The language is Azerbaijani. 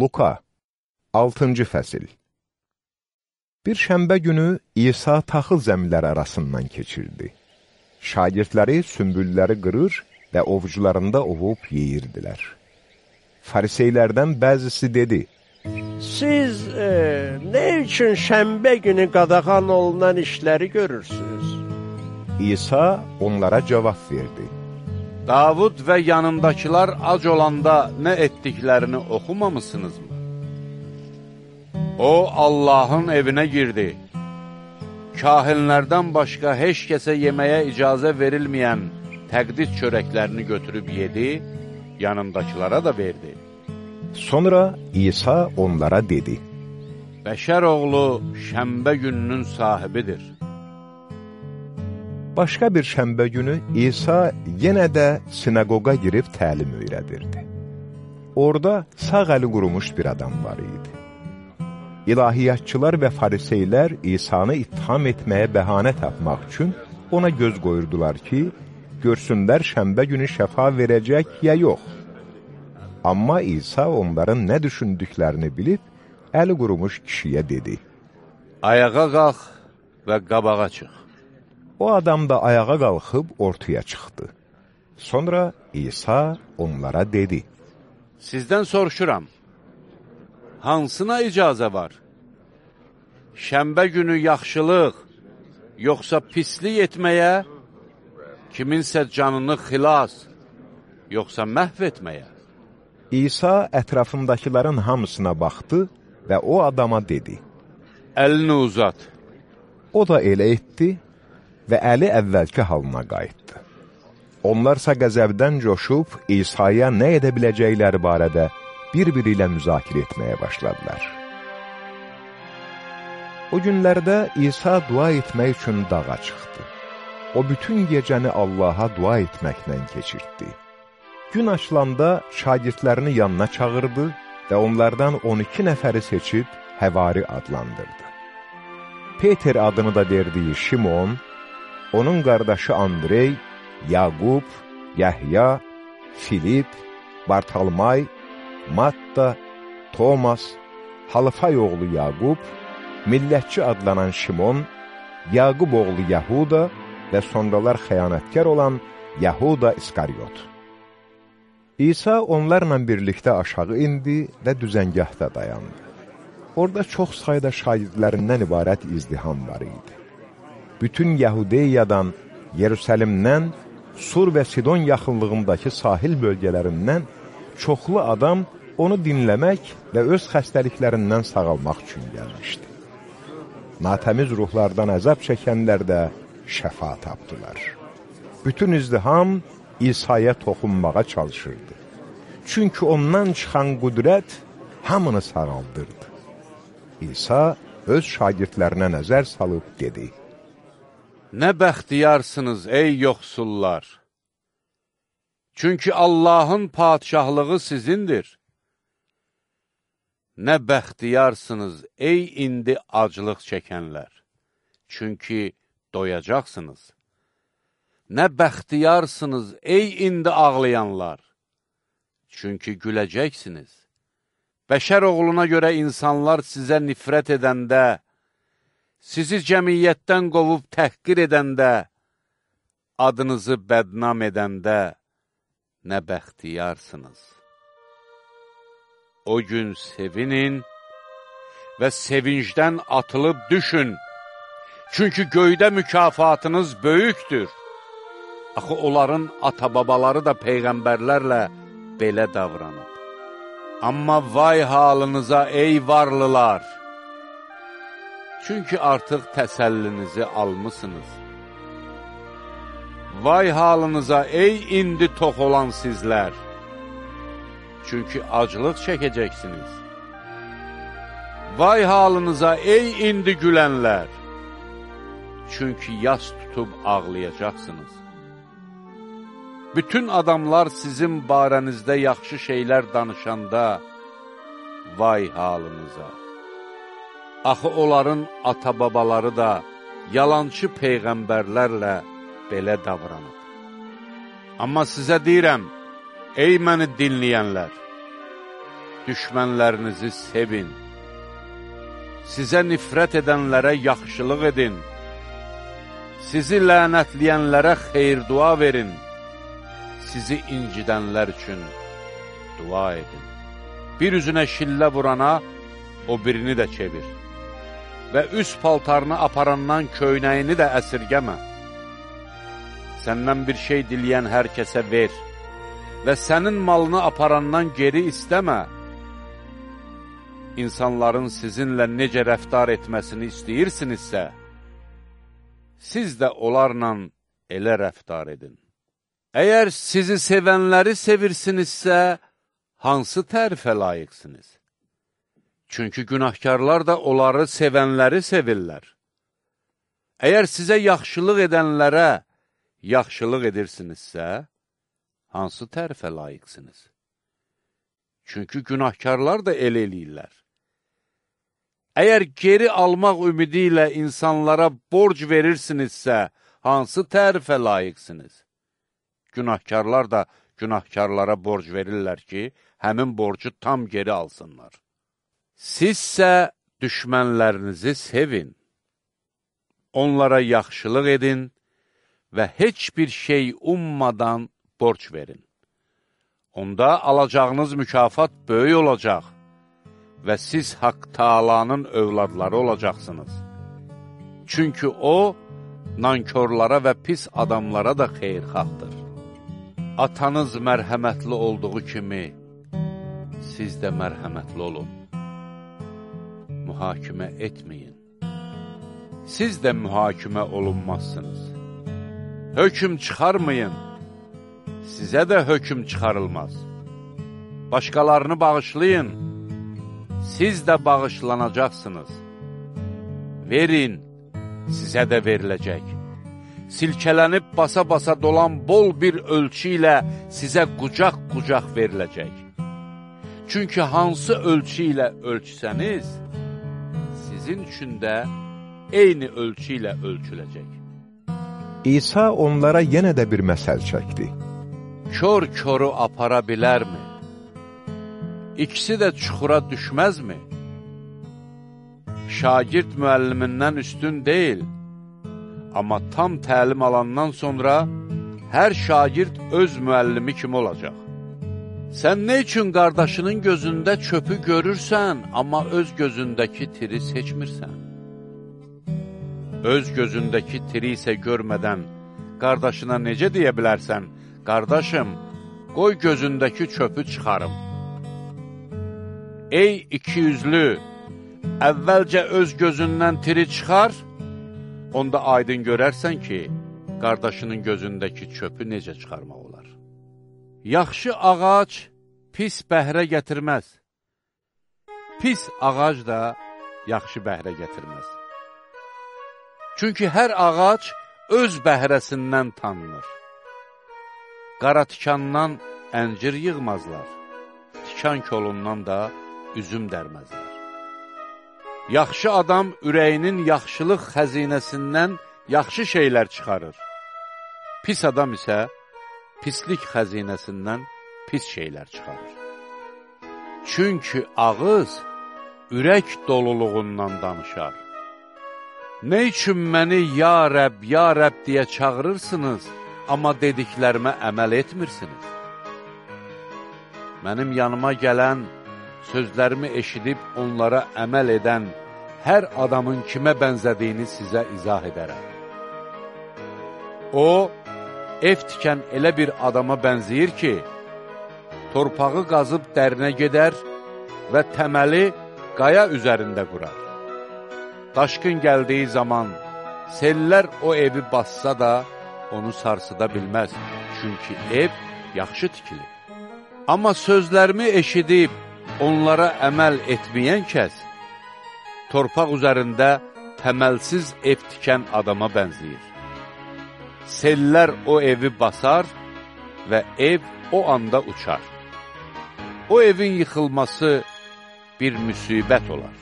Luka 6-cı fəsil Bir şəmbə günü İsa taxıl zəmilər arasından keçirdi. Şagirdləri sümbülləri qırır və ovucularında ovub yeyirdilər. Fariseylərdən bəzisi dedi, Siz e, nə üçün şəmbə günü qadağan olunan işləri görürsünüz? İsa onlara cavab verdi. Davud və yanındakılar ac olanda nə etdiklərini oxumamısınızmı? O, Allahın evinə girdi. Kahinlərdən başqa heç kəsə yeməyə icazə verilməyən təqdis çörəklərini götürüb yedi, yanındakılara da verdi. Sonra İsa onlara dedi, Bəşər oğlu şəmbə gününün sahibidir. Başqa bir şəmbə günü İsa yenə də sinagog'a girib təlim öyrədirdi. Orada sağ əli qurumuş bir adam var idi. İlahiyyatçılar və fariseylər İsanı ittiham etməyə bəhanə tapmaq üçün ona göz qoyurdular ki, görsünlər şəmbə günü şəfa verəcək ya yox. Amma İsa onların nə düşündüklərini bilib, əli qurumuş kişiyə dedi, Ayağa qalx və qabağa çıx. O adam da ayağa qalxıb ortaya çıxdı. Sonra İsa onlara dedi, Sizdən soruşuram, hansına icazə var? Şəmbə günü yaxşılıq, yoxsa pislik etməyə, kiminsə canını xilas, yoxsa məhv etməyə? İsa ətrafındakıların hamısına baxdı və o adama dedi, Əlini uzat. O da elə etdi və əli əvvəlki halına qayıtdı. Onlarsa qəzəbdən coşub İsa'ya nə edə biləcəkləri barədə bir-biri ilə müzakirə etməyə başladılar. O günlərdə İsa dua etmək üçün dağa çıxdı. O bütün gecəni Allaha dua etməklə keçirtdi. Gün açılanda şagirdlərini yanına çağırdı və onlardan 12 nəfəri seçib Həvari adlandırdı. Peter adını da verdiyi Şimon, onun qardaşı Andrey, Yaqub, Yəhya, Filip, Bartalmay, Matta, Tomas, Halfay oğlu Yaqub, millətçi adlanan Şimon, Yaqub oğlu Yahuda və sonralar xəyanətkar olan Yahuda İskaryot. İsa onlarla birlikdə aşağı indi və düzəngahda dayandı. Orada çox sayda şagirdlərindən ibarət izdiham var idi. Bütün Yahudiyadan, Yerusəlimdən, Sur və Sidon yaxınlığındakı sahil bölgələrindən çoxlu adam onu dinləmək və öz xəstəliklərindən sağalmaq üçün gəlmişdi. Natəmiz ruhlardan əzab çəkənlər də şəfa tapdılar. Bütün izdiham İsa'ya toxunmağa çalışırdı. Çünki ondan çıxan qüdrət hamını sağaldırdı. İsa öz şagirdlərinə nəzər salıb dedi, Nə bəxtiyarsınız, ey yoxsullar! Çünki Allahın padişahlığı sizindir. Nə bəxtiyarsınız, ey indi aclıq çəkənlər! Çünki doyacaqsınız. Nə bəxtiyarsınız, ey indi ağlayanlar! Çünki güləcəksiniz. Bəşər oğluna görə insanlar sizə nifrət edəndə, sizi cəmiyyətdən qovub təhqir edəndə, adınızı bədnam edəndə, nə bəxtiyarsınız. O gün sevinin və sevincdən atılıb düşün, çünki göydə mükafatınız böyükdür. Axı onların ata-babaları da peyğəmbərlərlə belə davranıb. Amma vay halınıza ey varlılar! Çünki artıq təsəllinizi almısınız. Vay halınıza ey indi tox olan sizlər! Çünki aclıq çəkəcəksiniz. Vay halınıza ey indi gülənlər! Çünki yas tutub ağlayacaqsınız. Bütün adamlar sizin barənizdə yaxşı şeylər danışanda, vay halınıza! Axı onların ata-babaları da yalançı peyğəmbərlərlə belə davranıb. Amma sizə deyirəm, ey məni dinləyənlər, düşmənlərinizi sevin. Sizə nifrət edənlərə yaxşılıq edin. Sizi lənətləyənlərə xeyir dua verin. Sizi incidənlər üçün dua edin. Bir üzünə şillə vurana, o birini də çevir. Və üst paltarını aparandan köynəyini də əsirgəmə. Səndən bir şey diləyən hər kəsə ver və sənin malını aparandan geri istəmə. İnsanların sizinlə necə rəftar etməsini istəyirsinizsə, siz də onlarla elə rəftar edin. Əgər sizi sevənləri sevirsinizsə, hansı tərifə layiqsiniz? Çünki günahkarlar da onları sevənləri sevirlər. Əgər sizə yaxşılıq edənlərə yaxşılıq edirsinizsə, hansı tərifə layiqsiniz? Çünki günahkarlar da el eləyirlər. Əgər geri almaq ümidi ilə insanlara borc verirsinizsə, hansı tərifə layiqsiniz? Günahkarlar da günahkarlara borc verirlər ki, həmin borcu tam geri alsınlar. Sizsə düşmənlərinizi sevin, onlara yaxşılıq edin və heç bir şey ummadan borc verin. Onda alacağınız mükafat böyük olacaq və siz haqq taalanın övladları olacaqsınız. Çünki o, nankörlara və pis adamlara da xeyrxahdır. Atanız mərhəmətli olduğu kimi, siz də mərhəmətli olun. Mühakimə etməyin. Siz də mühakimə olunmazsınız. Hökm çıxarmayın, sizə də hökm çıxarılmaz. Başqalarını bağışlayın, siz də bağışlanacaqsınız. Verin, sizə də veriləcək. Silkələnib basa-basa dolan bol bir ölçü ilə sizə qucaq-qucaq veriləcək. Çünki hansı ölçü ilə ölçsəniz, sizin üçün də eyni ölçü ilə ölçüləcək. İsa onlara yenə də bir məsəl çəkdi. Kör körü apara bilərmi? İkisi də çuxura düşməzmi? Şagird müəllimindən üstün deyil, amma tam təlim alandan sonra hər şagird öz müəllimi kimi olacaq. Sən nə üçün qardaşının gözündə çöpü görürsən, amma öz gözündəki tiri seçmirsən? Öz gözündəki tiri isə görmədən qardaşına necə deyə bilərsən, qardaşım, qoy gözündəki çöpü çıxarım. Ey ikiyüzlü, əvvəlcə öz gözündən tiri çıxar, onda aydın görərsən ki, qardaşının gözündəki çöpü necə çıxarmaq olar. Yaxşı ağac pis bəhrə gətirməz. Pis ağac da yaxşı bəhrə gətirməz. Çünki hər ağac öz bəhrəsindən tanınır. Qara tikandan əncir yığmazlar, tikan kolundan da üzüm dərməzlər. Yaxşı adam ürəyinin yaxşılıq xəzinəsindən yaxşı şeylər çıxarır. Pis adam isə pislik xəzinəsindən pis şeylər çıxarır. Çünki ağız ürək doluluğundan danışar. Nə üçün məni ya Rəbb, ya Rəbb deyə çağırırsınız, amma dediklərimə əməl etmirsiniz? Mənim yanıma gələn, sözlərimi eşidib onlara əməl edən hər adamın kimə bənzədiyini sizə izah edərəm. O, ev tikən elə bir adama bənzəyir ki, torpağı qazıb dərinə gedər və təməli qaya üzərində qurar. Daşqın gəldiyi zaman sellər o evi bassa da onu sarsıda bilməz, çünki ev yaxşı tikilib. Amma sözlərimi eşidib onlara əməl etməyən kəs, torpaq üzərində təməlsiz ev tikən adama bənzəyir sellər o evi basar və ev o anda uçar. O evin yıxılması bir müsibət olar.